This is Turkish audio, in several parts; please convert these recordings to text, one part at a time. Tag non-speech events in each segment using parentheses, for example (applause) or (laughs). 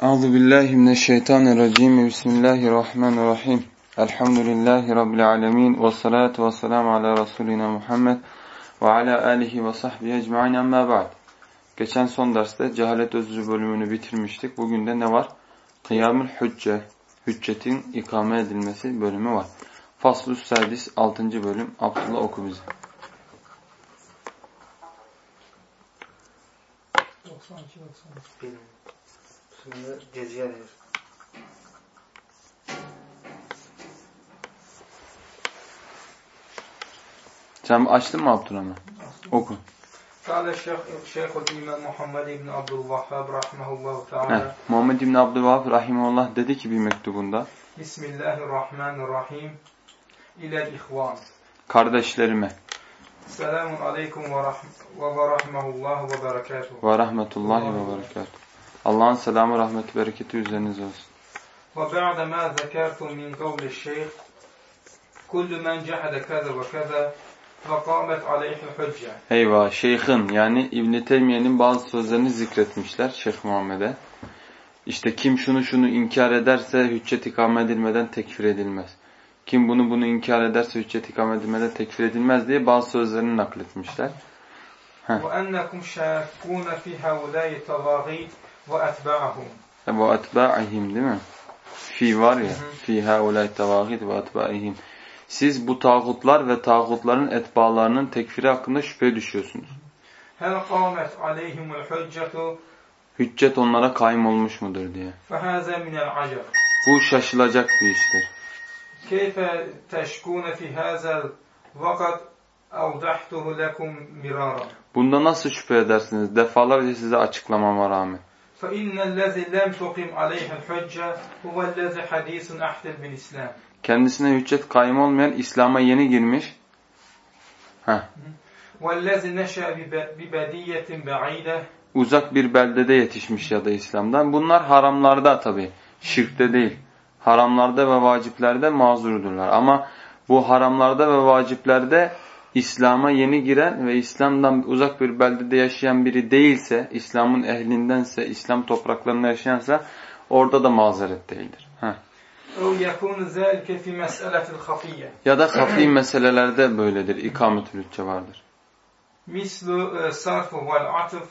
Euzu billahi mineşşeytanirracim. Bismillahirrahmanirrahim. Elhamdülillahi rabbil alamin ve salatu vesselam ala rasulina Muhammed ve ala alihi ve sahbihi ecmaîn. Amma ba'd. Geçen son derste cehalet özrü bölümünü bitirmiştik. Bugün de ne var? Kıyamül hücce. Hüccetin ikame edilmesi bölümü var. Faslus Sadis 6. bölüm. Abdullah oku bize. Bilmiyorum. Şimdi geziye diyor. Sen açtın mı Abdurrahman? Oku. Kale Şeyhul İmam Muhammed İbni Abdülvahhab Rahimahullahu Teala. Muhammed İbni Abdülvahhab Rahimahullah dedi ki bir mektubunda. Bismillahirrahmanirrahim. İlel ihvan. Kardeşlerime. Selamun aleyküm ve, rahm ve berekatuhu. Ve rahmetullahi ve berekatuhu. Allah'ın selamı, rahmeti, bereketi üzerinize olsun. Ve ba'de ma zekertum min kavli şeyh, kullu men cehede kaza ve kaza ve kâmet aleyhil hücce. Eyvah, şeyhin yani İbn-i Teymiye'nin bazı sözlerini zikretmişler Şeyh Muhammed'e. İşte kim şunu şunu inkar ederse hüccet ikame edilmeden tekfir edilmez. Kim bunu bunu inkar ederse hüccet ikame edilmeden tekfir edilmez diye bazı sözlerini nakletmişler. وأنكم شاكون في هؤلاء الطواغيت وأتباعهم Ve atba'ihim değil mi? Fi var ya. Fi haulay tavahid ve atba'ihim. Siz bu tağutlar ve tağutların etbalarının tekfiri hakkında şüphe düşüyorsunuz. هل قامت عليهم الحجة Hüccet onlara kaym olmuş mudur diye. فهذا من العجب Bu şaşılacak bir iştir. كيف تشكون في هذا وقد أوضحته لكم مرارا Bunda nasıl şüphe edersiniz? Defalarca size açıklamama rağmen. فإن الذي لم تقم عليه الحجة هو الذي حديث أحدث بالإسلام Kendisine hüccet kaym olmayan İslam'a yeni girmiş. Heh. والذي نشأ بب- ببدية بعيدة Uzak bir beldede yetişmiş ya da İslam'dan. Bunlar haramlarda tabi. Şirkte değil. haramlarda ve vaciplerde mazurdurlar. Ama bu haramlarda ve vaciplerde İslam'a yeni giren ve İslam'dan uzak bir beldede yaşayan biri değilse, İslam'ın ehlindense, İslam topraklarında yaşayansa orada da mazeret değildir. Ya da hafi meselelerde böyledir. İkamet-ül hücce vardır.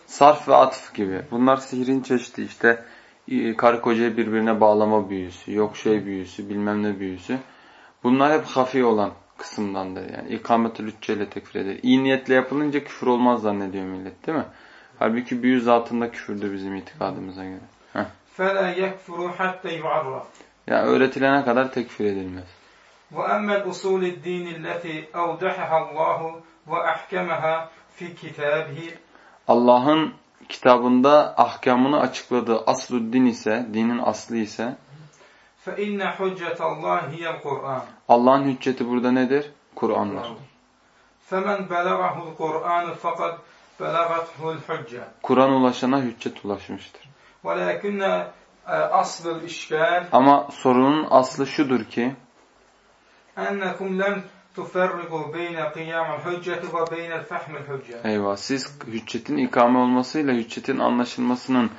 Sarf ve atıf gibi. Bunlar sihrin çeşidi işte e, Karı kocayı birbirine bağlama büyüsü, yok şey büyüsü, bilmem ne büyüsü. Bunlar hep hafi olan kısımdandır. Yani ikametül hücceyle tekfir eder. İyi niyetle yapılınca küfür olmaz zannediyor millet değil mi? Halbuki büyü zatında küfürdür bizim itikadımıza göre. Heh. فلا يكفر حتى يعرف Yani öğretilene kadar tekfir edilmez. وأما الأصول الدين التي أوضحها الله وأحكمها في كتابه Allah'ın kitabında ahkamını açıkladığı aslu din ise, dinin aslı ise فإن حجة الله هي القرآن Allah'ın hücceti burada nedir? Kur'an'dır. فمن بلغه القرآن فقد بلغته الحجة Kur'an ulaşana hüccet ulaşmıştır. ولكن آه، أصل الإشكال Ama sorunun aslı şudur ki أنكم لم tuferriku beyne kıyamel hücceti ve beynel fehmil hüccet. Eyvah siz hüccetin ikame olmasıyla hüccetin anlaşılmasının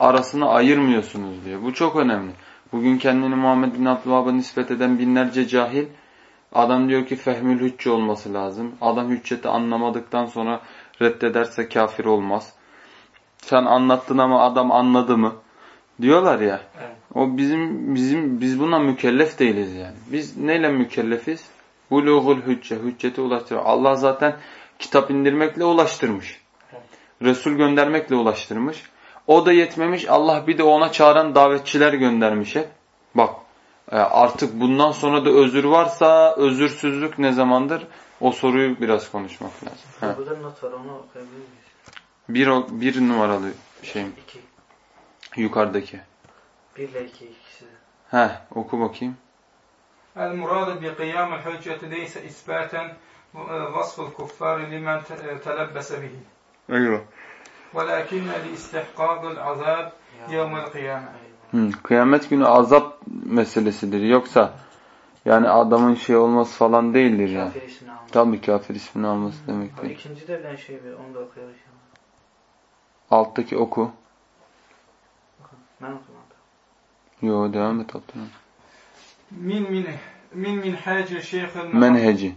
arasını ayırmıyorsunuz diyor. Bu çok önemli. Bugün kendini Muhammed bin Abdülhab'a nispet eden binlerce cahil adam diyor ki fehmül hüccü olması lazım. Adam hücceti anlamadıktan sonra reddederse kafir olmaz. Sen anlattın ama adam anladı mı? Diyorlar ya. Evet. O bizim bizim biz buna mükellef değiliz yani. Biz neyle mükellefiz? Buluğul hücce, hüccete ulaştırıyor. Allah zaten kitap indirmekle ulaştırmış. Resul göndermekle ulaştırmış. O da yetmemiş. Allah bir de ona çağıran davetçiler göndermiş hep. Bak e, artık bundan sonra da özür varsa özürsüzlük ne zamandır? O soruyu biraz konuşmak lazım. Bir, bir numaralı şey İki. yukarıdaki. Bir ile iki ikisi. Heh oku bakayım. المراد بقيام الحجة ليس إثباتا آه، وصف الكفار لمن ت- تلبس به Eyvah. ولكن لاستحقاق العذاب يوم القيامة Hı, kıyamet günü azap meselesidir. Yoksa yani adamın şey olması falan değildir yani. Kafir ismini almış. Tabii kafir ismini alması demek O değil. ikinci de ben şey bir onu da okuyalım. Alttaki oku. Ben okumadım. Yo devam et Abdurrahman. min min min minhacı şeyhül menheci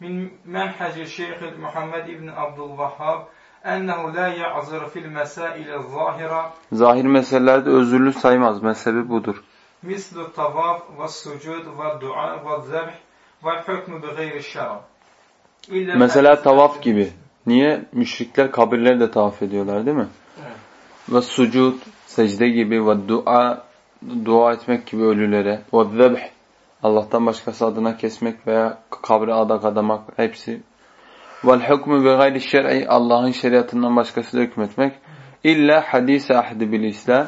min menhacı şeyhül Muhammed ibn Abdülvahhab ennehu la ya'zır fil mesail zahira zahir meselelerde özürlü saymaz. Mezhebi budur. Mislu tavaf ve sucud ve dua ve zebh ve hükmü bi gayri şerab. Mesela tavaf gibi. Niye? Müşrikler kabirleri de tavaf ediyorlar değil mi? Evet. Ve sucud, secde gibi ve dua, dua etmek gibi ölülere. Ve zebh, Allah'tan başkası adına kesmek veya kabre adak adamak hepsi. Vel hukmu ve gayri şer'i Allah'ın şeriatından başkasıyla hükmetmek. İlla hadise ahdi bil İslam.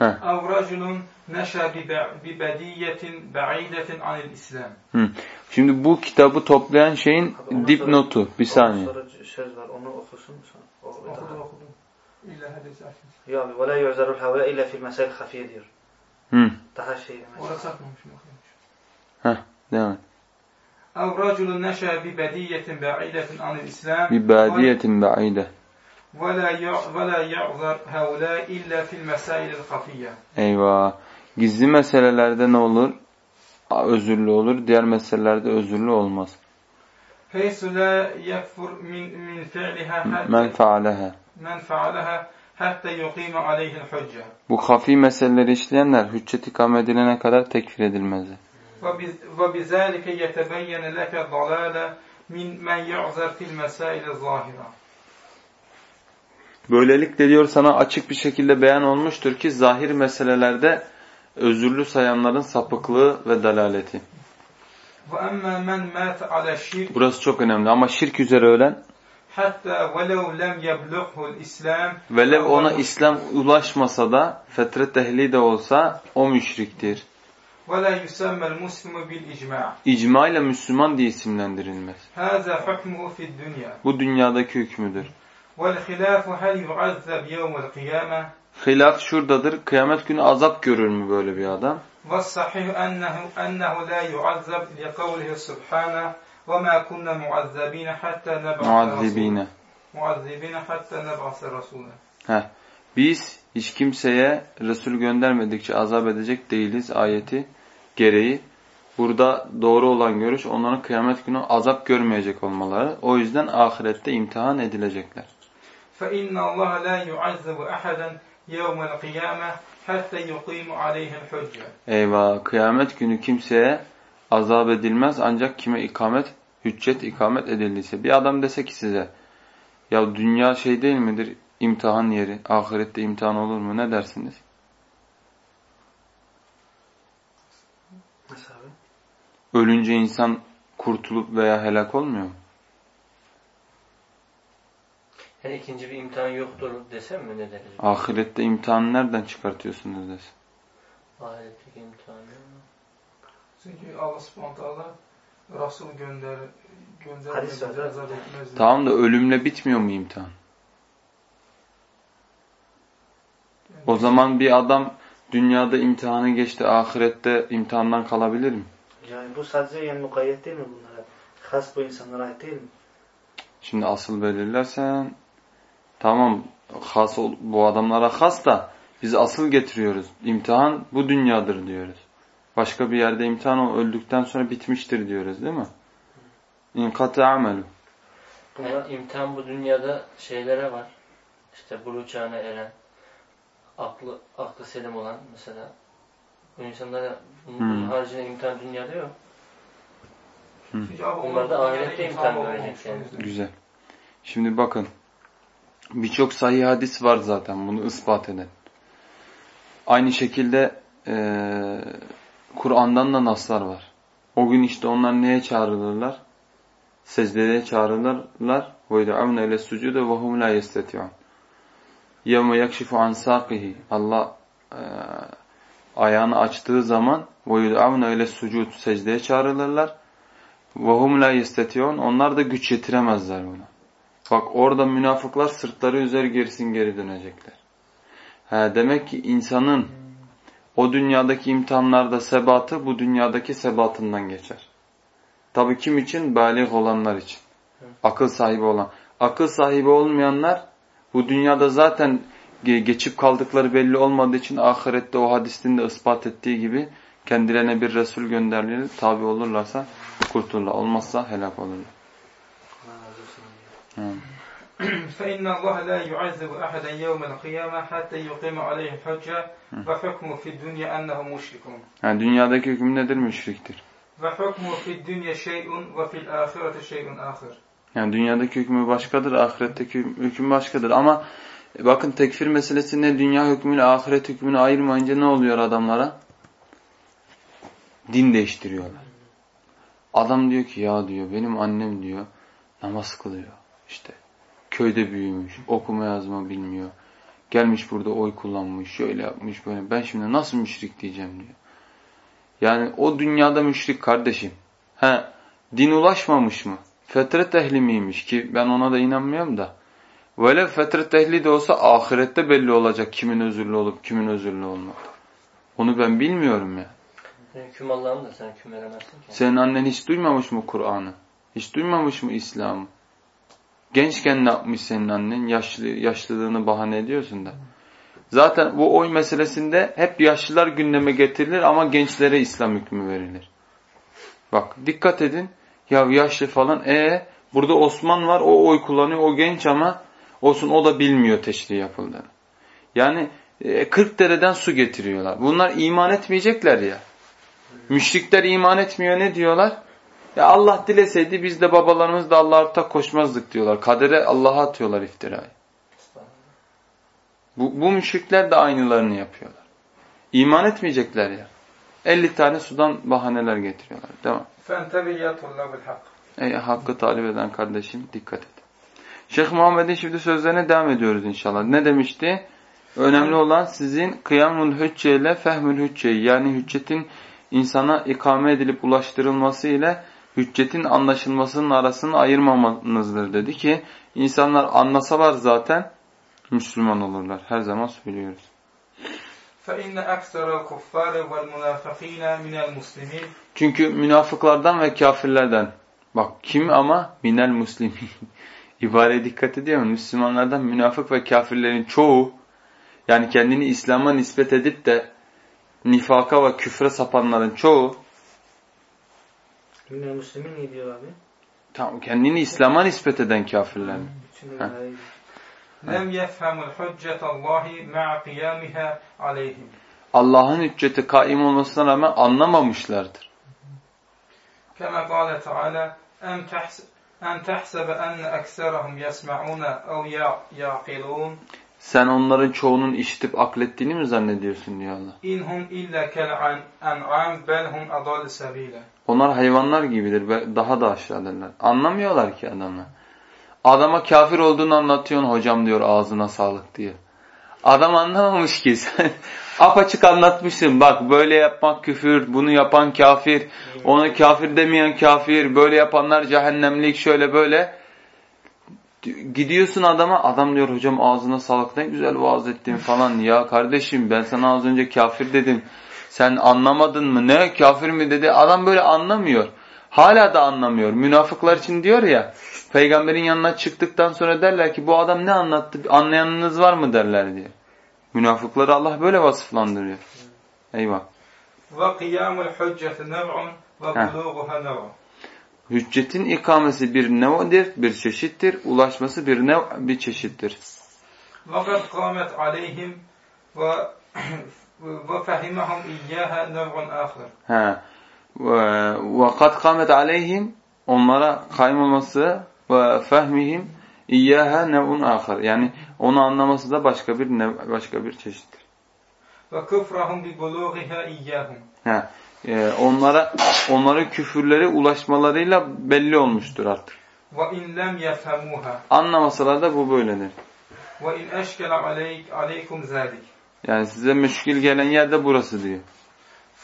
أو رجل نشأ بب- ببدية بعيدة عن الإسلام Şimdi bu kitabı toplayan şeyin Abi ondan dipnotu. Bir saniye. Sonra söz var. Onu okusun sonra. O, o أخذ daha. أخذ إلا حديث أحد Ya abi. وَلَا يُعْزَرُ الْهَوَى إِلَّا فِي الْمَسَائِلِ الْخَفِيَّ diyor. Hı. Daha şey demek. ولا سقمش مخرج Devam et. أو رجل نشأ ببدية بعيدة عن الإسلام Bir badiyetin ba'ide. ولا يع- ولا يعذر هؤلاء إلا في المسائل الخفية Eyvah. Gizli meselelerde ne olur? A- Özürlü olur. Diğer meselelerde özürlü olmaz. حيث لا يكفر من من فعلها حتى Men faaleha. من فعلها bu hafi meseleleri işleyenler hüccet ikame edilene kadar tekfir edilmezler. Böylelikle diyor sana açık bir şekilde beyan olmuştur ki zahir meselelerde özürlü sayanların sapıklığı ve dalaleti. Burası çok önemli ama şirk üzere ölen hatta velev lem yebluhul İslam velev ona İslam ulaşmasa da fetret ehli de olsa o müşriktir. Ve la yusammel muslimu bil icma. İcma ile Müslüman diye isimlendirilmez. Haza hukmuhu fid dünya. Bu dünyadaki hükmüdür. Vel hilafu hel yuazzab yevmel kıyame. Hilaf şuradadır. Kıyamet günü azap görür mü böyle bir adam? Ve sahih ennehu ennehu la yuazzab li kavlihi وما كنا معذبين حتى نبعث رسولا Muazzibine. معذبين حتى نبعث رسولا Heh. Biz hiç kimseye Resul göndermedikçe azap edecek değiliz ayeti gereği. Burada doğru olan görüş onların kıyamet günü azap görmeyecek olmaları. O yüzden ahirette imtihan edilecekler. فإن الله لا يعذب أحدا يوم القيامة حتى يقيم عليه الحجة Eyvah! Kıyamet günü kimseye azap edilmez ancak kime ikamet, hüccet ikamet edildiyse. Bir adam dese ki size, ya dünya şey değil midir, imtihan yeri, ahirette imtihan olur mu, ne dersiniz? Nasıl abi? Ölünce insan kurtulup veya helak olmuyor mu? Yani ikinci bir imtihan yoktur desem mi ne deriz? Ahirette imtihanı nereden çıkartıyorsunuz desin. Ahiretteki imtihanı. Çünkü Allah subhanahu Resul gönder evet. azap etmez. Tamam da ölümle bitmiyor mu imtihan? Yani O zaman bir adam dünyada imtihanı geçti, ahirette imtihandan kalabilir mi? Yani bu sadece yani mukayyet değil mi bunlara? Has bu insanlara ait değil mi? Şimdi asıl belirlersen tamam has ol- bu adamlara has da biz asıl getiriyoruz. İmtihan bu dünyadır diyoruz. Başka bir yerde imtihan o öldükten sonra bitmiştir diyoruz değil mi? İnkatı amelu. Ama imtihan bu dünyada şeylere var. İşte buluğ çağına eren, aklı, aklı selim olan mesela. Bu insanlara bunun, Hmm. haricinde imtihan dünyada yok. Bunlar onlar da ahirette imtihan görecek yani. Güzel. Şimdi bakın. Birçok sahih hadis var zaten bunu ispat eden. Aynı şekilde eee, Kur'an'dan da naslar var. O gün işte onlar neye çağrılırlar? Secdeye çağrılırlar. وَيْدَعُونَ اِلَى السُّجُودَ وَهُمْ لَا يَسْتَتِعُونَ يَوْمَ يَكْشِفُ عَنْ سَاقِهِ Allah eee, ayağını açtığı zaman وَيُدْعَوْنَ اِلَى السُّجُودِ Secdeye çağrılırlar. وَهُمْ لَا يَسْتَتِعُونَ Onlar da güç yetiremezler buna. Bak orada münafıklar sırtları üzeri gerisin geri dönecekler. Ha, demek ki insanın o dünyadaki imtihanlarda sebatı bu dünyadaki sebatından geçer. Tabi kim için? Balik olanlar için. Akıl sahibi olan. Akıl sahibi olmayanlar bu dünyada zaten ge- geçip kaldıkları belli olmadığı için ahirette o hadistin de ispat ettiği gibi kendilerine bir Resul gönderilir. Tabi olurlarsa kurtulurlar. Olmazsa helak olurlar. Allah razı olsun. Hı. (clears throat) فإن الله لا يعذب أحدا يوم القيامة حتى يقيم عليه الحجة وحكمه في الدنيا أنه مشرك Yani dünyadaki hüküm nedir? Müşriktir. وحكمه في الدنيا شيء وفي الآخرة شيء آخر Yani dünyadaki hükmü başkadır, ahiretteki hüküm başkadır. Ama e, bakın tekfir meselesinde dünya hükmüyle ahiret hükmünü ayırmayınca ne oluyor adamlara? Din değiştiriyorlar. Adam diyor ki ya diyor benim annem diyor namaz kılıyor. İşte köyde büyümüş, okuma yazma bilmiyor. Gelmiş burada oy kullanmış, şöyle yapmış böyle. Ben şimdi nasıl müşrik diyeceğim diyor. Yani o dünyada müşrik kardeşim. He, din ulaşmamış mı? Fetret ehli miymiş ki ben ona da inanmıyorum da. Böyle fetret ehli de olsa ahirette belli olacak kimin özürlü olup kimin özürlü olmadı. Onu ben bilmiyorum ya. Hüküm Allah'ın da sen hüküm veremezsin ki. Senin annen hiç duymamış mı Kur'an'ı? Hiç duymamış mı İslam'ı? Gençken ne yapmış senin annen? Yaşlı, yaşlılığını bahane ediyorsun da. Zaten bu oy meselesinde hep yaşlılar gündeme getirilir ama gençlere İslam hükmü verilir. Bak dikkat edin. Ya yaşlı falan. E burada Osman var o oy kullanıyor o genç ama olsun o da bilmiyor teşri yapıldığını. Yani e, 40 dereden su getiriyorlar. Bunlar iman etmeyecekler ya. Müşrikler iman etmiyor ne diyorlar? Ya Allah dileseydi biz de babalarımız da Allah'a ortak koşmazdık diyorlar. Kadere Allah'a atıyorlar iftirayı. Bu, bu müşrikler de aynılarını yapıyorlar. İman etmeyecekler ya. 50 tane sudan bahaneler getiriyorlar. Değil mi? Ey hakkı talip eden kardeşim dikkat et. Şeyh Muhammed'in şimdi sözlerine devam ediyoruz inşallah. Ne demişti? Önemli olan sizin kıyamul hücce ile fehmül hücce yani hüccetin insana ikame edilip ulaştırılması ile hüccetin anlaşılmasının arasını ayırmamanızdır dedi ki insanlar anlasalar zaten Müslüman olurlar. Her zaman söylüyoruz. Çünkü münafıklardan ve kafirlerden bak kim ama minel muslimin (laughs) ibareye dikkat ediyor musun? Müslümanlardan münafık ve kafirlerin çoğu yani kendini İslam'a nispet edip de nifaka ve küfre sapanların çoğu Minel muslimin ne diyor abi? Tamam kendini İslam'a nispet eden kafirler mi? Lem yefhemul hüccetallahi ma'a kıyamiha aleyhim. Allah'ın hücceti kaim olmasına rağmen anlamamışlardır. Kema kâle Teala em tehsebe enne ekserahum yesma'una ev yaqilun. Sen onların çoğunun işitip aklettiğini mi zannediyorsun diyor Allah. İnhum illa kel belhum adal sabila. Onlar hayvanlar gibidir. ve Daha da aşağıdırlar. Anlamıyorlar ki adamı. Adama kafir olduğunu anlatıyorsun hocam diyor ağzına sağlık diye. Adam anlamamış ki sen (laughs) apaçık anlatmışsın. Bak böyle yapmak küfür, bunu yapan kafir, onu kafir demeyen kafir, böyle yapanlar cehennemlik şöyle böyle. Gidiyorsun adama adam diyor hocam ağzına sağlık ne güzel vaaz ettin falan. Ya kardeşim ben sana az önce kafir dedim. Sen anlamadın mı? Ne kafir mi dedi? Adam böyle anlamıyor. Hala da anlamıyor. Münafıklar için diyor ya. Peygamberin yanına çıktıktan sonra derler ki bu adam ne anlattı? Anlayanınız var mı derler diye. Münafıkları Allah böyle vasıflandırıyor. Eyvah. وقيام الحجة نوع وبلوغها نوع Hüccetin ikamesi bir nevadir, bir çeşittir. Ulaşması bir nev, bir çeşittir. Fakat kâmet aleyhim ve ve fehimahum iyyaha nev'un ahir. Ha. Ve kâmet aleyhim onlara kaym olması ve fehmihim iyyaha nev'un ahir. Yani onu anlaması da başka bir nev, başka bir çeşittir. Ve küfrahum bi bulûgihâ iyyâhum. Ha. Ee, onlara onların küfürleri ulaşmalarıyla belli olmuştur artık. وإن لم يفهموها Anlamasalar da bu böyledir. وإن أشكل عليك عليكم ذلك Yani size müşkil gelen yer de burası diyor.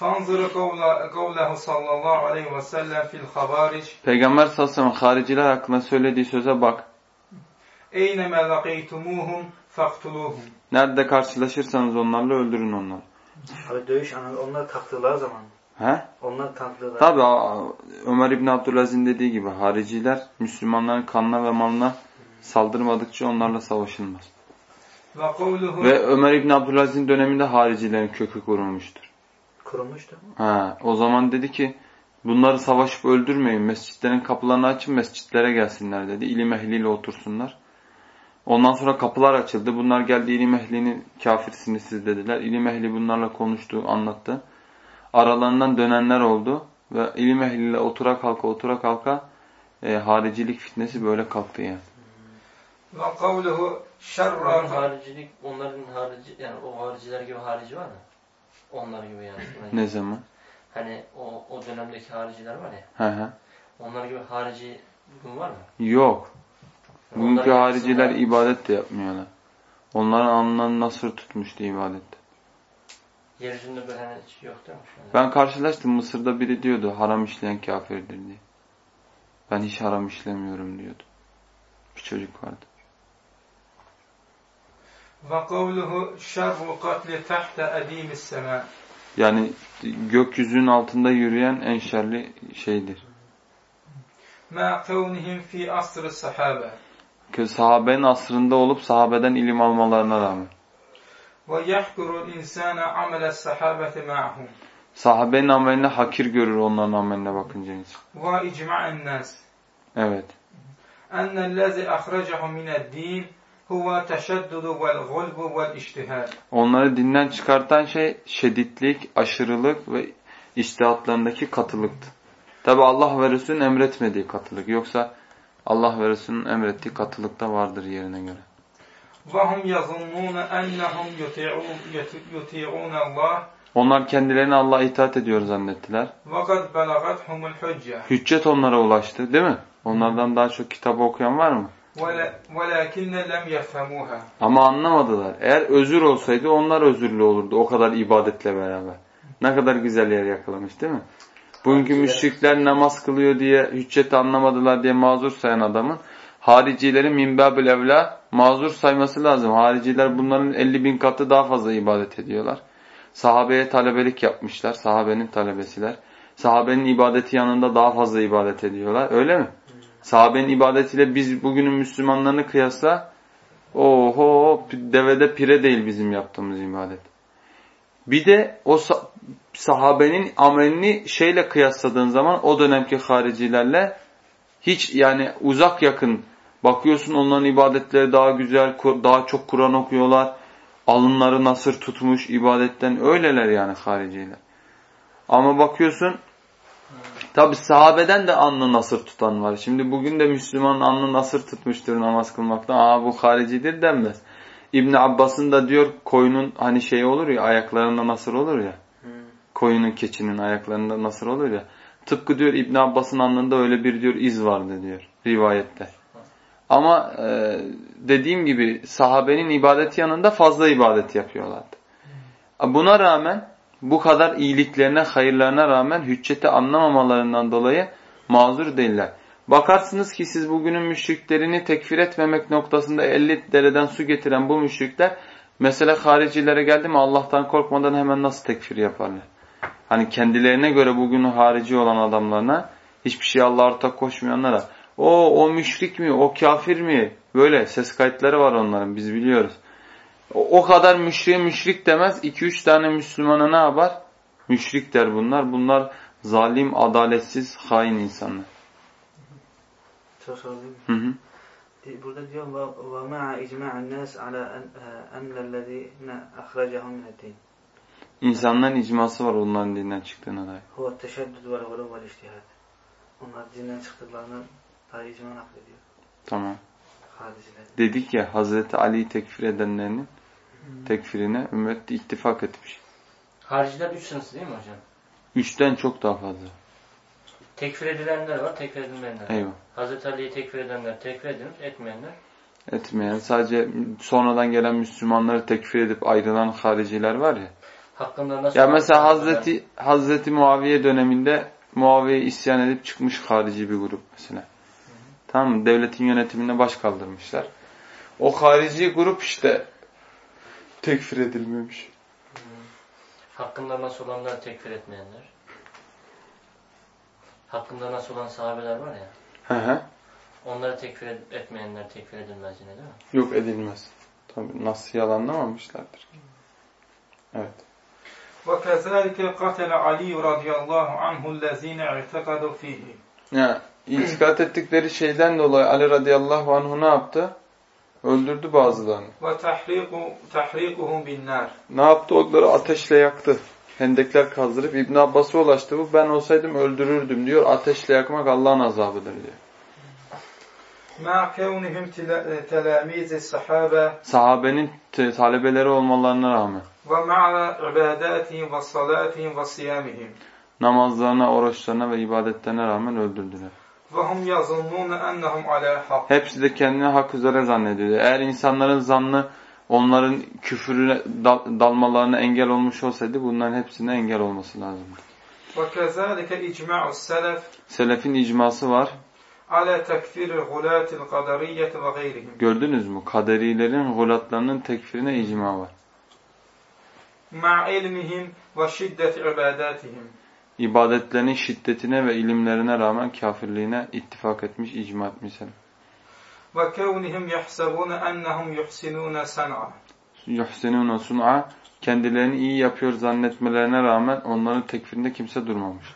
فانظر قول قوله صلى الله عليه وسلم في الخوارج Peygamber sallallahu aleyhi ve sellem hariciler hakkında söylediği söze bak. أينما لقيتموهم فاقتلوهم Nerede karşılaşırsanız onlarla öldürün onları. Abi dövüş ana- onlar taktılar zaman. He? Onlar tatlılar. Tabi Ömer İbni Abdülaziz'in dediği gibi hariciler Müslümanların kanına ve malına saldırmadıkça onlarla savaşılmaz. Ve, kavluhu... ve Ömer İbni Abdülaziz'in döneminde haricilerin kökü kurulmuştur. Kurulmuştu. Ha, o zaman dedi ki bunları savaşıp öldürmeyin. Mescitlerin kapılarını açın mescitlere gelsinler dedi. İlim ehliyle otursunlar. Ondan sonra kapılar açıldı. Bunlar geldi ilim ehlini kafirsiniz siz dediler. İlim ehli bunlarla konuştu, anlattı aralarından dönenler oldu. Ve ilim ehliyle otura kalka otura kalka e, haricilik fitnesi böyle kalktı yani. Ve kavluhu şerra haricilik onların harici yani o hariciler gibi harici var mı? Onlar gibi yani. (laughs) ne zaman? Hani o, o dönemdeki hariciler var ya. Hı hı. Onlar gibi harici bugün var mı? Yok. Bugünkü hariciler ibadet de yapmıyorlar. Onların anından nasır tutmuştu ibadette Yeryüzünde böyle hani hiç yok değil mi şu anda? Ben karşılaştım Mısır'da biri diyordu haram işleyen kafirdir diye. Ben hiç haram işlemiyorum diyordu. Bir çocuk vardı. وقوله شر قتل تحت أديم السماء Yani gökyüzünün altında yürüyen en şerli şeydir. مع كونهم في عصر الصحابة Ki Sahabenin asrında olup sahabeden ilim almalarına rağmen. Ve yahkurul insana amele sahabeti ma'hum. Sahabenin ameline hakir görür onların ameline bakınca insan. Ve icma'en nas. Evet. Ennellezi ahrecahu mined-din huve teşeddudu vel gulbu vel iştihad. Onları dinden çıkartan şey şiddetlik, aşırılık ve iştihatlarındaki katılıktı. Tabi Allah ve Resul'ün emretmediği katılık. Yoksa Allah ve Resul'ün emrettiği katılık da vardır yerine göre. وهم يظنون أنهم يطيعون, يطيعون الله Onlar kendilerine Allah'a itaat ediyor zannettiler. وقد بلغتهم الحجة Hüccet onlara ulaştı değil mi? Onlardan daha çok kitabı okuyan var mı? ولا- ولكن لم يفهموها Ama anlamadılar. Eğer özür olsaydı onlar özürlü olurdu o kadar ibadetle beraber. Ne kadar güzel yer yakalamış değil mi? Bugünkü müşrikler namaz kılıyor diye hücceti anlamadılar diye mazur sayan adamın haricileri minbabül evla mazur sayması lazım. Hariciler bunların 50 bin katı daha fazla ibadet ediyorlar. Sahabeye talebelik yapmışlar. Sahabenin talebesiler. Sahabenin ibadeti yanında daha fazla ibadet ediyorlar. Öyle mi? Sahabenin ibadetiyle biz bugünün Müslümanlarını kıyasla oho devede pire değil bizim yaptığımız ibadet. Bir de o sa- sahabenin amelini şeyle kıyasladığın zaman o dönemki haricilerle hiç yani uzak yakın bakıyorsun onların ibadetleri daha güzel, daha çok Kur'an okuyorlar. Alınları nasır tutmuş ibadetten öyleler yani hariciler. Ama bakıyorsun tabi sahabeden de alnı nasır tutan var. Şimdi bugün de Müslüman alnı nasır tutmuştur namaz kılmaktan. Aa bu haricidir denmez. İbn Abbas'ın da diyor koyunun hani şey olur ya ayaklarında nasır olur ya. Koyunun keçinin ayaklarında nasır olur ya. Tıpkı diyor İbn Abbas'ın alnında öyle bir diyor iz vardı diyor rivayette. Ama e, dediğim gibi sahabenin ibadeti yanında fazla ibadet yapıyorlardı. Buna rağmen bu kadar iyiliklerine, hayırlarına rağmen hücceti anlamamalarından dolayı mazur değiller. Bakarsınız ki siz bugünün müşriklerini tekfir etmemek noktasında 50 dereden su getiren bu müşrikler mesela haricilere geldi mi Allah'tan korkmadan hemen nasıl tekfir yaparlar? Hani kendilerine göre bugün harici olan adamlarına hiçbir şey Allah'a ortak koşmayanlara o o müşrik mi, o kafir mi? Böyle ses kayıtları var onların biz biliyoruz. O, o kadar müşriğe müşrik demez. 2-3 tane Müslümana ne yapar? Müşrik der bunlar. Bunlar zalim, adaletsiz, hain insanlar. Çok sorayım. Hı hı. Di- Burada diyor icma'an nas ala en ennellezine ahracahum min din. İnsanların icması var onların dinden çıktığına dair. Vel gulub vel ictihad. Onlar dinden çıktıklarını daha icma naklediyor. Tamam. Hadisiler. Dedik ya Hazreti Ali'yi tekfir edenlerinin tekfirine ümmet ittifak etmiş. Hariciler üç sınıfı değil mi hocam? Üçten çok daha fazla. Tekfir edilenler var, tekfir edilmeyenler var. Eyvah. Hazreti Ali'yi tekfir edenler, tekfir edilmiş, etmeyenler. Etmeyen sadece sonradan gelen Müslümanları tekfir edip ayrılan hariciler var ya. Hakkında nasıl... Ya mesela Hazreti Hazreti Muaviye döneminde Muaviye isyan edip çıkmış harici bir grup mesela. Tamam mı? Devletin yönetimine baş kaldırmışlar. O harici grup işte tekfir edilmemiş. Hakkında nasıl olanları tekfir etmeyenler. Hakkında nasıl olan sahabeler var ya. Hı hı. Onları tekfir et- etmeyenler tekfir edilmez yine değil mi? Yok edilmez. Tabi nasıl yalanlamamışlardır. Evet. وكذلك قتل علي رضي الله عنه الذين اعتقدوا فيه Yani İtikat ettikleri şeyden dolayı Ali radıyallahu anhu ne yaptı? Öldürdü bazılarını. Ne yaptı? Onları ateşle yaktı. Hendekler kazdırıp İbn Abbas'a ulaştı. Bu ben olsaydım öldürürdüm diyor. Ateşle yakmak Allah'ın azabıdır diyor. Sahabenin talebeleri olmalarına rağmen. Namazlarına, oruçlarına ve ibadetlerine rağmen öldürdüler. Ve hum yazannûne ennehum. Hepsi de kendini hak üzere zannediyor. Eğer insanların zannı onların küfürüne dal dalmalarına engel olmuş olsaydı bunların hepsine engel olması lazım. Ve kezâlike icma'us selef. Selefin icması var. Ala tekfiril gulâtil kaderiyeti ve gayrihim. Gördünüz mü? Kaderilerin gulatlarının tekfirine icma var. Ma ilmihim ve şiddet ibadatihim İbadetlerinin şiddetine ve ilimlerine rağmen kafirliğine ittifak etmiş, icma etmiş. selef. وكونهم يحسبون أنهم يحسنون صنعا Yuhsinûne sun'a kendilerini iyi yapıyor zannetmelerine rağmen onların tekfirinde kimse durmamış.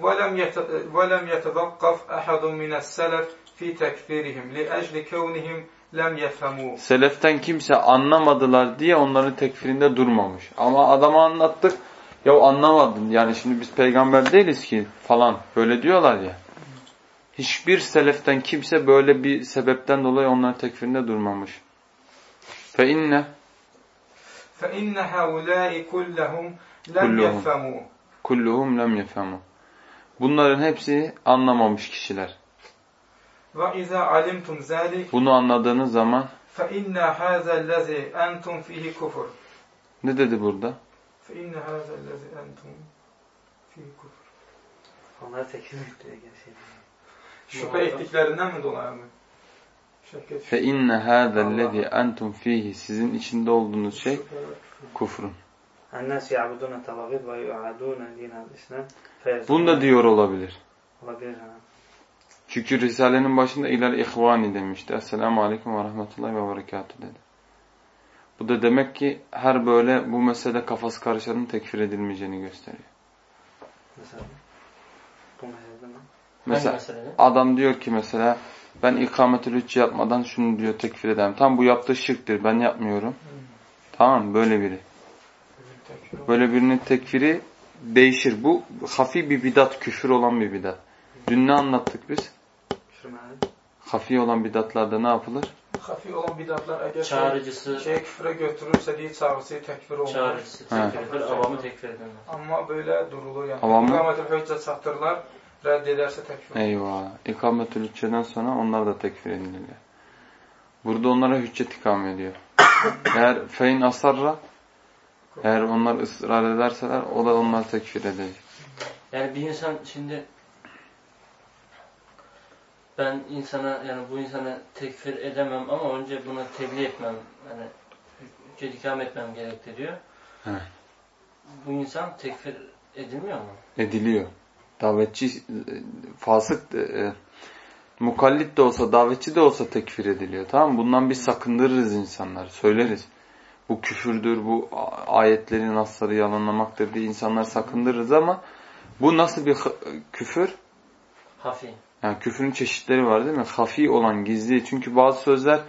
ولم يت- ولم يتوقف أحد من السلف في تكفيرهم لأجل كونهم لم يفهموا Seleften kimse anlamadılar diye onların tekfirinde durmamış. Ama adama anlattık. ya anlamadın yani şimdi biz peygamber değiliz ki falan böyle diyorlar ya. Hiçbir seleften kimse böyle bir sebepten dolayı onların tekfirinde durmamış. Fe inne fe inne haulâi kullahum lem yefemû. Kulluhum lem yefemû. Bunların hepsi anlamamış kişiler. Ve izâ alimtum zâlik. Bunu anladığınız zaman fe inne hâzellezî entum fihi kufur. Ne dedi burada? فإن هذا الذي أنتم فيه كفر Onları tekfir etti. gerçekten. Şüphe ettiklerinden mi dolayı mı? Şek et- Fe inne hâzellezî entum fihi. Sizin içinde olduğunuz şey kufrun. الناس يعبدون الطواغيت ويعادون دين الإسلام فيزعمون- Bunu da diyor olabilir. olabilir ha. Çünkü Risale'nin başında ilal ihvani demişti. Esselamu aleyküm ve rahmetullahi ve berekatuhu dedi. Bu da demek ki her böyle bu mesele kafası karışanın tekfir edilmeyeceğini gösteriyor. Mesela bu meselede? Mesela meselede? adam diyor ki mesela ben ikametül hüccü yapmadan şunu diyor tekfir ederim. Tam bu yaptığı şirktir ben yapmıyorum. Tamam mı? Böyle biri. Böyle birinin tekfiri değişir. Bu hafi bir bidat, küfür olan bir bidat. Dün ne anlattık biz? Hafi olan bidatlarda ne yapılır? Hafi olan bidatlar eğer Çağrıcısı, şey küfre götürürse diye çağrısı tekfir olmaz. çağrıcısı, tekfir, avamı tekfir edemez. Ama böyle durulur yani. Avamı- İkametül hüccet çaktırırlar, reddederse tekfir. Eyvah. İkametül hücceden sonra onlar da tekfir edilirler. Burada onlara hüccet ikame ediyor. Eğer fein asarra eğer onlar ısrar ederseler o da onlar tekfir edecek. Yani bir insan şimdi ben insana yani bu insana tekfir edemem ama önce buna tebliğ etmem yani ikame etmem gerekti diyor. Evet. Bu insan tekfir edilmiyor mu? Ediliyor. Davetçi e, fasık e, e, mukallit de olsa davetçi de olsa tekfir ediliyor. Tamam mı? Bundan biz sakındırırız insanları. Söyleriz. Bu küfürdür, bu ayetlerin nasları yalanlamaktır diye insanlar sakındırırız ama bu nasıl bir küfür? Hafi. Yani küfrün çeşitleri var değil mi? Hafi olan, gizli. Çünkü bazı sözler,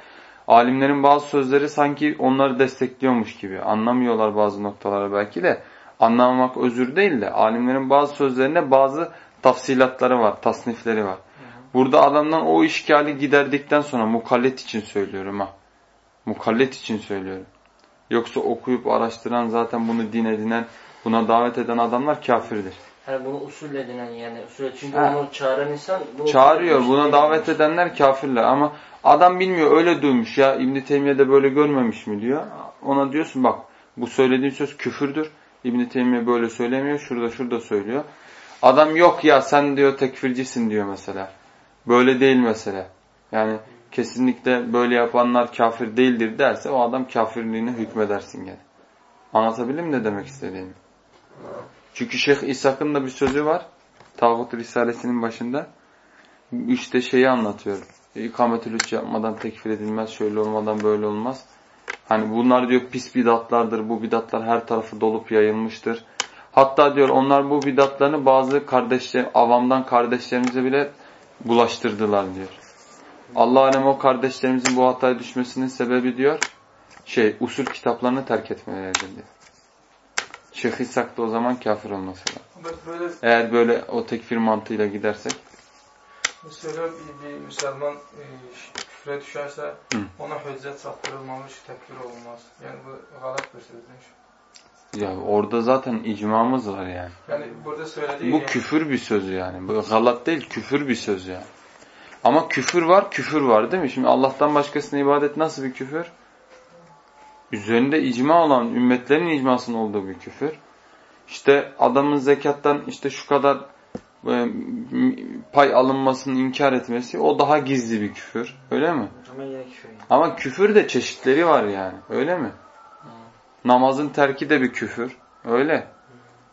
alimlerin bazı sözleri sanki onları destekliyormuş gibi. Anlamıyorlar bazı noktalara belki de. Anlamamak özür değil de alimlerin bazı sözlerine bazı tafsilatları var, tasnifleri var. Burada adamdan o işgali giderdikten sonra mukallet için söylüyorum ha. Mukallet için söylüyorum. Yoksa okuyup araştıran zaten bunu din edinen, buna davet eden adamlar kafirdir. Yani bunu usul edinen yani usul çünkü Ha. onu çağıran insan bunu Çağırıyor. Buna davet edenler kafirler. Ama adam bilmiyor öyle duymuş ya İbn Teymiye de böyle görmemiş mi diyor. Ona diyorsun bak bu söylediğin söz küfürdür. İbn Teymiye böyle söylemiyor. Şurada şurada söylüyor. Adam yok ya sen diyor tekfircisin diyor mesela. Böyle değil mesela. Yani kesinlikle böyle yapanlar kafir değildir derse o adam kafirliğine hükmedersin gene. Anlatabildim mi ne demek istediğimi? Çünkü Şeyh İshak'ın da bir sözü var. Tağut Risalesi'nin başında. İşte şeyi anlatıyor. İkametül hüccü yapmadan tekfir edilmez, şöyle olmadan böyle olmaz. Hani bunlar diyor pis bidatlardır. Bu bidatlar her tarafı dolup yayılmıştır. Hatta diyor onlar bu bidatlarını bazı kardeşler, avamdan kardeşlerimize bile bulaştırdılar diyor. Allah alem o kardeşlerimizin bu hataya düşmesinin sebebi diyor şey usul kitaplarını terk etmeleridir diyor. Şeyh İshak da o zaman kafir olması lazım. Böyle Eğer böyle o tekfir mantığıyla gidersek. mesela bir, bir Müslüman e, küfre düşerse Hı. ona hüccet saptırılmamış tekfir olmaz. Yani bu galat bir söz değil mi? Ya orada zaten icmamız var yani. Yani burada söylediği Bu yani, küfür bir söz yani. Bu galat değil küfür bir söz yani. Ama küfür var, küfür var değil mi? Şimdi Allah'tan başkasına ibadet nasıl bir küfür? Üzerinde icma olan, ümmetlerin icmasının olduğu bir küfür. İşte adamın zekattan işte şu kadar e, pay alınmasını inkar etmesi o daha gizli bir küfür. Öyle mi? Ama küfür. Ama küfür de çeşitleri var yani. Öyle mi? Namazın terki de bir küfür. Öyle.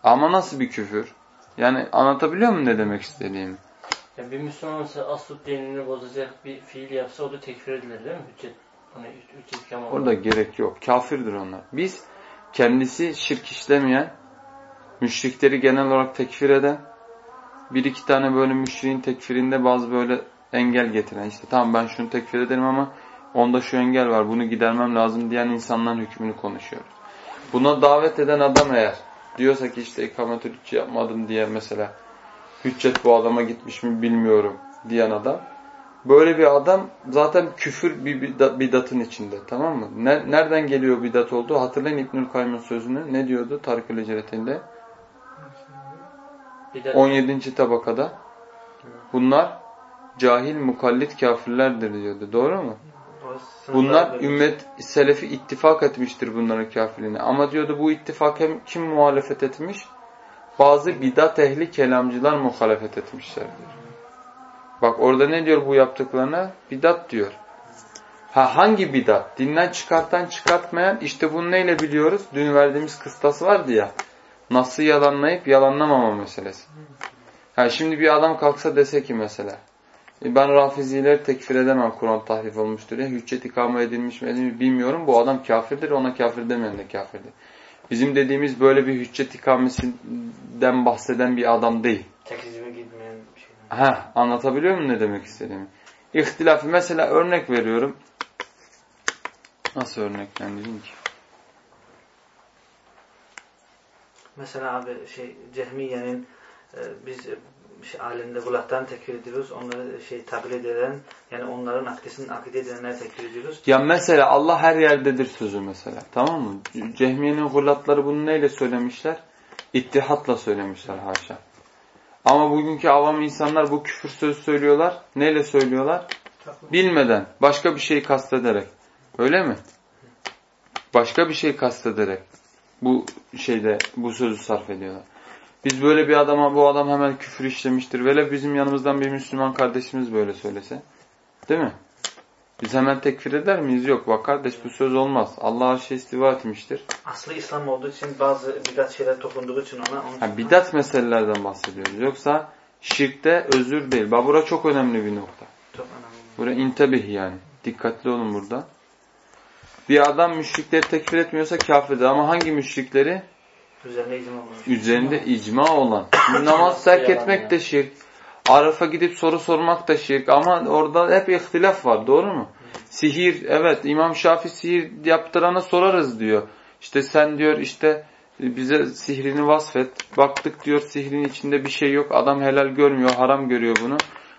Ama nasıl bir küfür? Yani anlatabiliyor muyum ne demek istediğimi? Yani bir Müslüman mesela asıl dinini bozacak bir fiil yapsa o da tekfir edilir değil mi? Hüccet. Orada gerek yok. Kafirdir onlar. Biz kendisi şirk işlemeyen, müşrikleri genel olarak tekfir eden, bir iki tane böyle müşriğin tekfirinde bazı böyle engel getiren, işte tamam ben şunu tekfir ederim ama onda şu engel var, bunu gidermem lazım diyen insanların hükmünü konuşuyoruz. Buna davet eden adam eğer diyorsa ki işte ikamet hüccet yapmadım diye mesela hüccet bu adama gitmiş mi bilmiyorum diyen adam Böyle bir adam zaten küfür bir bida- bidatın içinde tamam mı? Ne- nereden geliyor bidat olduğu? Hatırlayın İbnül Kayyım'ın sözünü. Ne diyordu Tarık-ı Leceret'inde? Bir de 17. tabakada. Bunlar cahil mukallit kafirlerdir diyordu. Doğru mu? Bunlar ümmet selefi ittifak etmiştir bunların kafirliğine. Ama diyordu bu ittifak hem kim muhalefet etmiş? Bazı bidat ehli kelamcılar muhalefet etmişlerdir. Bak orada ne diyor bu yaptıklarına? Bidat diyor. Ha hangi bidat? Dinden çıkartan çıkartmayan işte bunu neyle biliyoruz? Dün verdiğimiz kıstas vardı ya. Nasıl yalanlayıp yalanlamama meselesi. Ha şimdi bir adam kalksa dese ki mesela e, ben rafizileri tekfir edemem Kur'an tahrif olmuştur ya. Hüccet ikame edilmiş mi edilmiş mi bilmiyorum. Bu adam kafirdir. Ona kafir demeyen de kafirdir. Bizim dediğimiz böyle bir hüccet ikamesinden bahseden bir adam değil. Şey. Ha, anlatabiliyor muyum ne demek istediğimi? İhtilafı mesela örnek veriyorum. Nasıl örneklendireyim ki? Mesela abi şey Cehmiye'nin e, biz e, şey, alemde kulaktan tekfir ediyoruz. Onları şey taklit eden yani onların akdesinin akide edenleri tekfir ediyoruz. Ya mesela Allah her yerdedir sözü mesela. Tamam mı? Cehmiye'nin hullatları bunu neyle söylemişler? İttihatla söylemişler haşa. Ama bugünkü avam insanlar bu küfür sözü söylüyorlar. Neyle söylüyorlar? Bilmeden, başka bir şey kastederek. Öyle mi? Başka bir şey kastederek bu şeyde bu sözü sarf ediyorlar. Biz böyle bir adama bu adam hemen küfür işlemiştir. Vele bizim yanımızdan bir Müslüman kardeşimiz böyle söylese. Değil mi? Biz hemen tekfir eder miyiz? Yok. Bak kardeş bu söz olmaz. Allah her şey istiva etmiştir. Aslı İslam olduğu için bazı bidat şeyler dokunduğu için ona onun Ha, bidat meselelerden bahsediyoruz. Yoksa şirkte özür değil. Bak bura çok önemli bir nokta. çok önemli. Bura intebih yani. Dikkatli olun burada. Bir adam müşrikleri tekfir etmiyorsa kafirdir. Ama hangi müşrikleri? Üzerine icma olmuş. Üzerinde icma olan. Namaz terk etmek de şirk. Arafa gidip soru sormak da şirk. Ama orada hep ihtilaf var. Doğru mu? Sihir, evet İmam Şafi sihir yaptırana sorarız diyor. İşte sen diyor işte bize sihrini vasfet. Baktık diyor sihrin içinde bir şey yok. Adam helal görmüyor, haram görüyor bunu.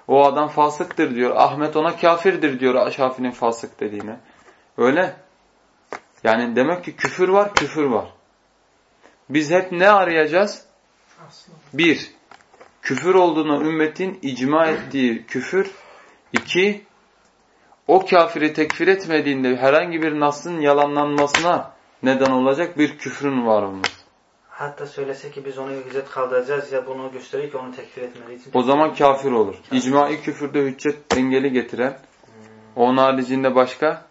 O adam fasıktır diyor. Ahmet ona kafirdir diyor Şafi'nin fasık dediğine. Öyle. Yani demek ki küfür var, küfür var. Biz hep ne arayacağız? Bir, küfür olduğuna ümmetin icma ettiği küfür. İki, o kafiri tekfir etmediğinde herhangi bir nasın yalanlanmasına neden olacak bir küfrün var olması. Hatta söylese ki biz onu hüccet kaldıracağız ya bunu gösteriyor ki onu tekfir etmediği için. O zaman kafir olur. İcmai küfürde hüccet engeli getiren, onun haricinde başka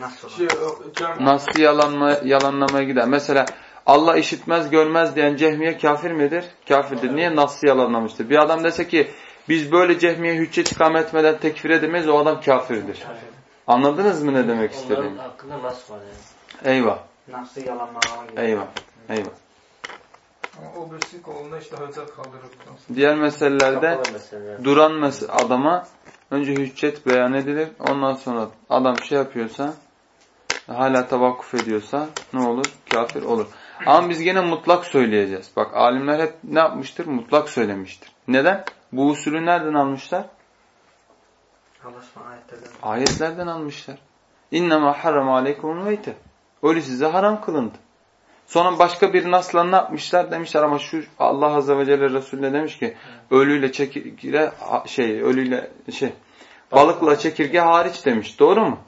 Nasıl olur? Şey, nasıl yalanma, yalanlamaya gider. Mesela Allah işitmez görmez diyen cehmiye kafir midir? Kafirdir. Niye? Nasıl yalanlamıştır. Bir adam dese ki biz böyle cehmiye hüccet ikame etmeden tekfir edemeyiz o adam kafirdir. Anladınız mı ne demek Onların istediğimi? hakkında nas var yani. Eyvah. Nafsı yalanlama gibi. Eyvah. Eyvah. Ama o birisi işte hüccet. Diğer meselelerde duran mes adama önce hüccet beyan edilir. Ondan sonra adam şey yapıyorsa hala tavakkuf ediyorsa ne olur? Kafir olur. Ama biz gene mutlak söyleyeceğiz. Bak alimler hep ne yapmıştır? Mutlak söylemiştir. Neden? Bu usulü nereden almışlar? Ayetlerden. Ayetlerden almışlar. İnnemâ harram aleykumul meyte. Ölü size haram kılındı. Sonra başka bir nasla ne yapmışlar? Demişler ama şu Allah Azze ve Celle Resulüne demiş ki ölüyle çekirge şey ölüyle şey balıkla çekirge hariç demiş. Doğru mu?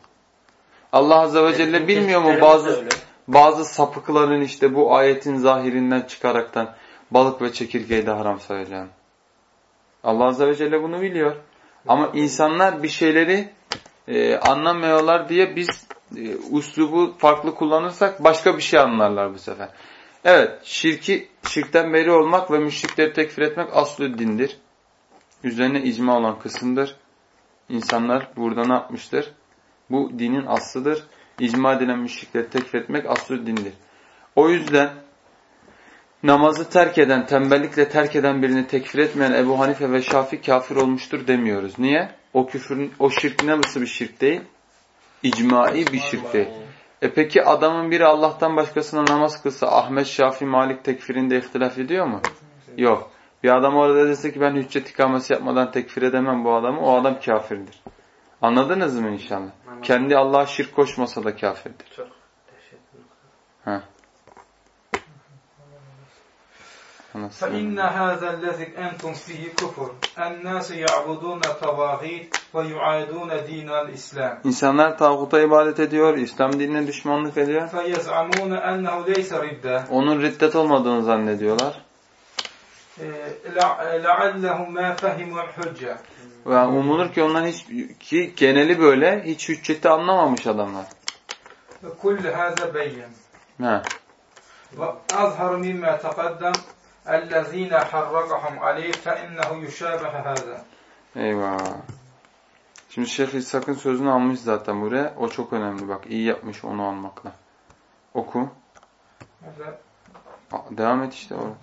Allah Azze ve Celle bilmiyor mu bazı. Bazı sapıkların işte bu ayetin zahirinden çıkaraktan balık ve çekirgeyi de haram sayacağını. Allah Azze ve Celle bunu biliyor. Ama insanlar bir şeyleri e, anlamıyorlar diye biz e, uslubu farklı kullanırsak başka bir şey anlarlar bu sefer. Evet, şirki, şirkten beri olmak ve müşrikleri tekfir etmek aslı dindir. Üzerine icma olan kısımdır. İnsanlar burada ne yapmıştır? Bu dinin aslıdır. İcma edilen müşrikleri tekfir etmek aslı dindir. O yüzden namazı terk eden, tembellikle terk eden birini tekfir etmeyen Ebu Hanife ve Şafi kafir olmuştur demiyoruz. Niye? O küfürün, o şirk ne nasıl bir şirk değil? İcmai bir şirk değil. E peki adamın biri Allah'tan başkasına namaz kılsa Ahmet Şafi Malik tekfirinde ihtilaf ediyor mu? Yok. Bir adam orada dese ki ben hüccet ikamesi yapmadan tekfir edemem bu adamı. O adam kafirdir. Anladınız mı inşallah? Anladım. Kendi Allah'a şirk koşmasa da kafirdir. Çok dehşetli. Ha. Anasını. فإن هذا الذي أنتم فيه كفر الناس يعبدون طواغيت ويعادون دين الإسلام İnsanlar tağuta ibadet ediyor, İslam dinine düşmanlık ediyor. فيزعمون أنه ليس ردة Onun riddet olmadığını zannediyorlar. إيه، لع- لعلهم ما فهموا الحجة yani umulur ki ondan hiç ki geneli böyle hiç hücceti anlamamış adamlar. Ve kullu haza beyyin. Ha. Ve azhar mimma taqaddam ellezine harrakahum aleyh fe innehu yuşabehe haza. Eyvah. Şimdi Şeyh İshak'ın sözünü almış zaten buraya. O çok önemli bak. iyi yapmış onu almakla. Oku. Evet. Devam et işte orada.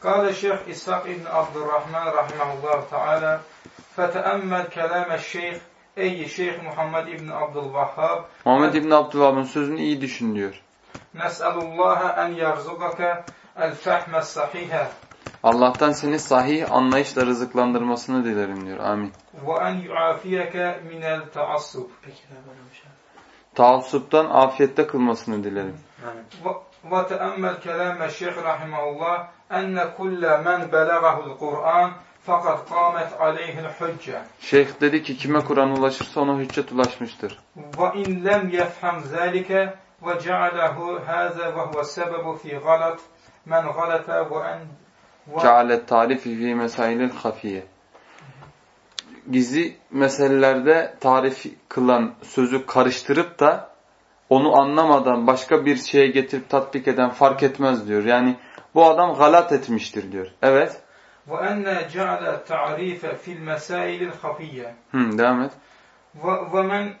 Kale Şeyh İshak İbni Abdurrahman Rahimahullah Teala فتأمل كلام الشيخ أي شيخ محمد بن عبد الوهاب Muhammed İbni Abdülvahab'ın sözünü iyi düşün diyor. نسأل الله أن يرزقك الفهم الصحيح Allah'tan seni sahih anlayışla rızıklandırmasını dilerim diyor. Amin. وأن يعافيك من التعصب Peki ben böyle bir şey. Taassuptan afiyette kılmasını dilerim. Yani و- وتأمل كلام الشيخ رحمه الله أن كل من fakat kâmet aleyhil hücce. Şeyh dedi ki kime Kur'an ulaşırsa ona hüccet ulaşmıştır. Ve in lem yefhem zâlike ve cealehu hâze ve huve sebebu fî galat men galete ve en cealet tarifi fî mesailil hafiye. Gizli meselelerde tarif kılan sözü karıştırıp da onu anlamadan başka bir şeye getirip tatbik eden fark etmez diyor. Yani bu adam galat etmiştir diyor. Evet. وأن جعل التعريف في المسائل الخفية Hı, devam et. و- ومن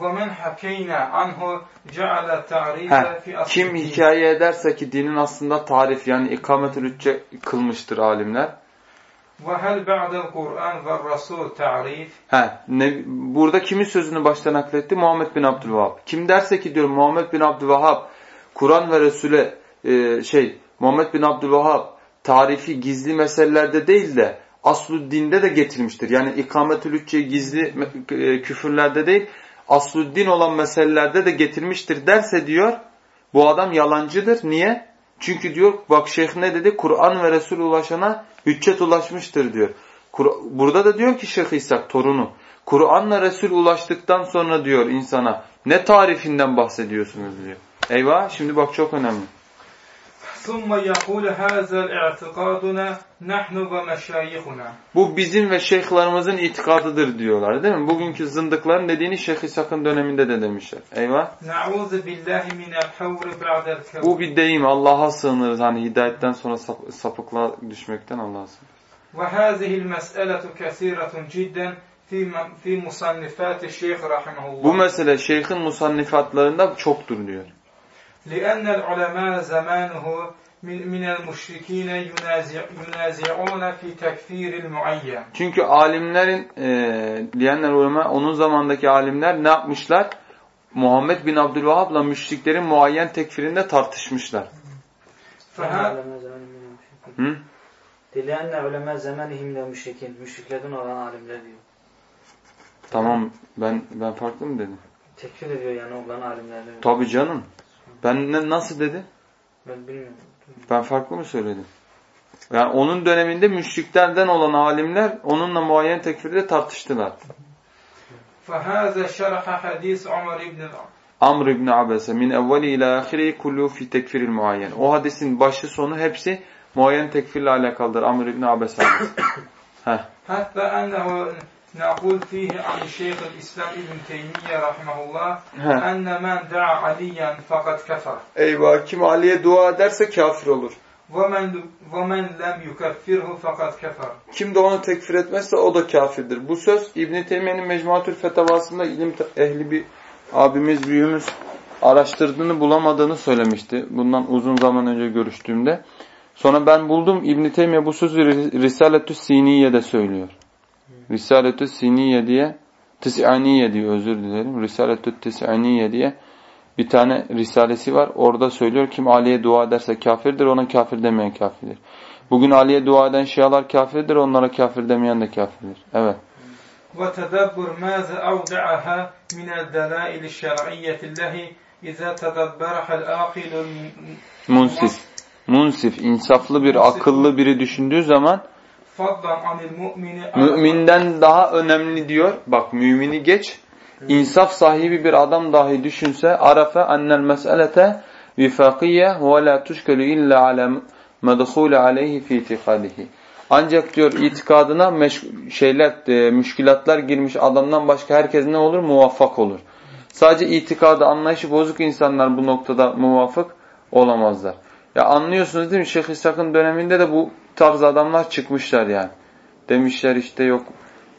ومن حكينا عنه جعل التعريف Ha, في أصل kim الدين. hikaye ederse ki dinin aslında tarif yani ikamet-ül hücce kılmıştır alimler. وهل بعد القرآن والرسول تعريف He, ne, burada kimin sözünü baştan nakletti? Muhammed bin Abdülvahhab. Kim derse ki diyor Muhammed bin Abdülvahhab Kur'an ve Resul'e e, şey Muhammed bin Abdülvahhab tarifi gizli meselelerde değil de aslu dinde de getirmiştir. Yani ikametül hücceyi gizli e, küfürlerde değil aslu din olan meselelerde de getirmiştir derse diyor bu adam yalancıdır. Niye? Çünkü diyor bak şeyh ne dedi? Kur'an ve Resul ulaşana hüccet ulaşmıştır diyor. Burada da diyor ki Şeyh İshak torunu Kur'an'la Resul ulaştıktan sonra diyor insana ne tarifinden bahsediyorsunuz diyor. Eyvah şimdi bak çok önemli. ثم يقول هذا اعتقادنا نحن ومشايخنا Bu bizim ve şeyhlerimizin itikadıdır diyorlar değil mi? Bugünkü zındıkların dediğini Şeyh İshak'ın döneminde de demişler. Eyvah. نعوذ بالله من الحور بعد الكون Bu bir deyim. Allah'a sığınırız. Hani hidayetten sonra sap sapıklığa düşmekten Allah'a sığınırız. وهذه المسألة كثيرة جدا في م- في مصنفات الشيخ رحمه Bu الله mesele şeyhin musannifatlarında çoktur diyor. لأن العلماء زمانه من من المشركين ينازع ينازعون في تكفير المعين Çünkü alimlerin e, diyenler ulema onun zamandaki alimler ne yapmışlar? Muhammed bin Abdülvahhab'la müşriklerin muayyen tekfirinde tartışmışlar. فها Hı? Dileyenle ulema zamanihim de müşrikin. Müşriklerden olan alimler diyor. Tamam ben ben farklı mı dedim? Tekfir ediyor yani olan alimler diyor. Tabii canım. Ben ne, nasıl dedi? Ben bilmiyorum. Ben farklı mı söyledim? Yani onun döneminde müşriklerden olan alimler onunla muayyen tekfirde tartıştılar. فهذا شرح حديث عمر بن Amr ibn Abese min evveli ila ahiri kullu fi tekfiril muayyen. O hadisin başı sonu hepsi muayyen tekfirle alakalıdır. Amr ibn Abese hadisi. (coughs) Heh. حتى أنه نقول فيه عن شيخ الإسلام ابن تيمية رحمه الله Heh. أن من دعا عليا فقد كفر Eyvah kim Ali'ye dua ederse kafir olur. ومن ومن لم يكفره فقد كفر Kim de onu tekfir etmezse o da kafirdir. Bu söz İbn Teymiye'nin Mecmuatül Fetavasında ilim ehli bir abimiz, büyüğümüz araştırdığını bulamadığını söylemişti. Bundan uzun zaman önce görüştüğümde. Sonra ben buldum İbn Teymiye bu sözü Risaletü Siniye'de söylüyor. Risaletü Siniye diye Tis'aniye diye özür dilerim. Risaletü Tis'aniye diye bir tane risalesi var. Orada söylüyor kim Ali'ye dua ederse kafirdir, ona kafir demeyen kafirdir. Bugün Ali'ye dua eden Şialar kafirdir, onlara kafir demeyen de kafirdir. Evet. وتدبر ماذا أودعها من الدلائل الشرعية التي إذا تدبرها العاقل الم- Munsif. Munsif, insaflı bir, akıllı biri düşündüğü zaman فضلا عن المؤمن müminden daha önemli diyor. Bak mümini geç. İnsaf sahibi bir adam dahi düşünse arafe annel meselete vifakiyye ve la tuşkelu illa ala medhule aleyhi fi itikadihi. Ancak diyor itikadına şeyler, e, müşkilatlar girmiş adamdan başka herkes ne olur? Muvaffak olur. Sadece itikadı, anlayışı bozuk insanlar bu noktada muvaffak olamazlar. Ya anlıyorsunuz değil mi? Şeyh İshak'ın döneminde de bu tarz adamlar çıkmışlar yani. Demişler işte yok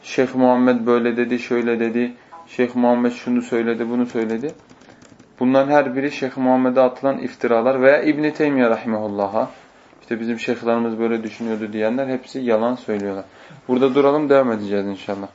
Şeyh Muhammed böyle dedi, şöyle dedi. Şeyh Muhammed şunu söyledi, bunu söyledi. Bunların her biri Şeyh Muhammed'e atılan iftiralar veya İbn-i Teymiye Rahimahullah'a işte bizim şeyhlerimiz böyle düşünüyordu diyenler hepsi yalan söylüyorlar. Burada duralım devam edeceğiz inşallah.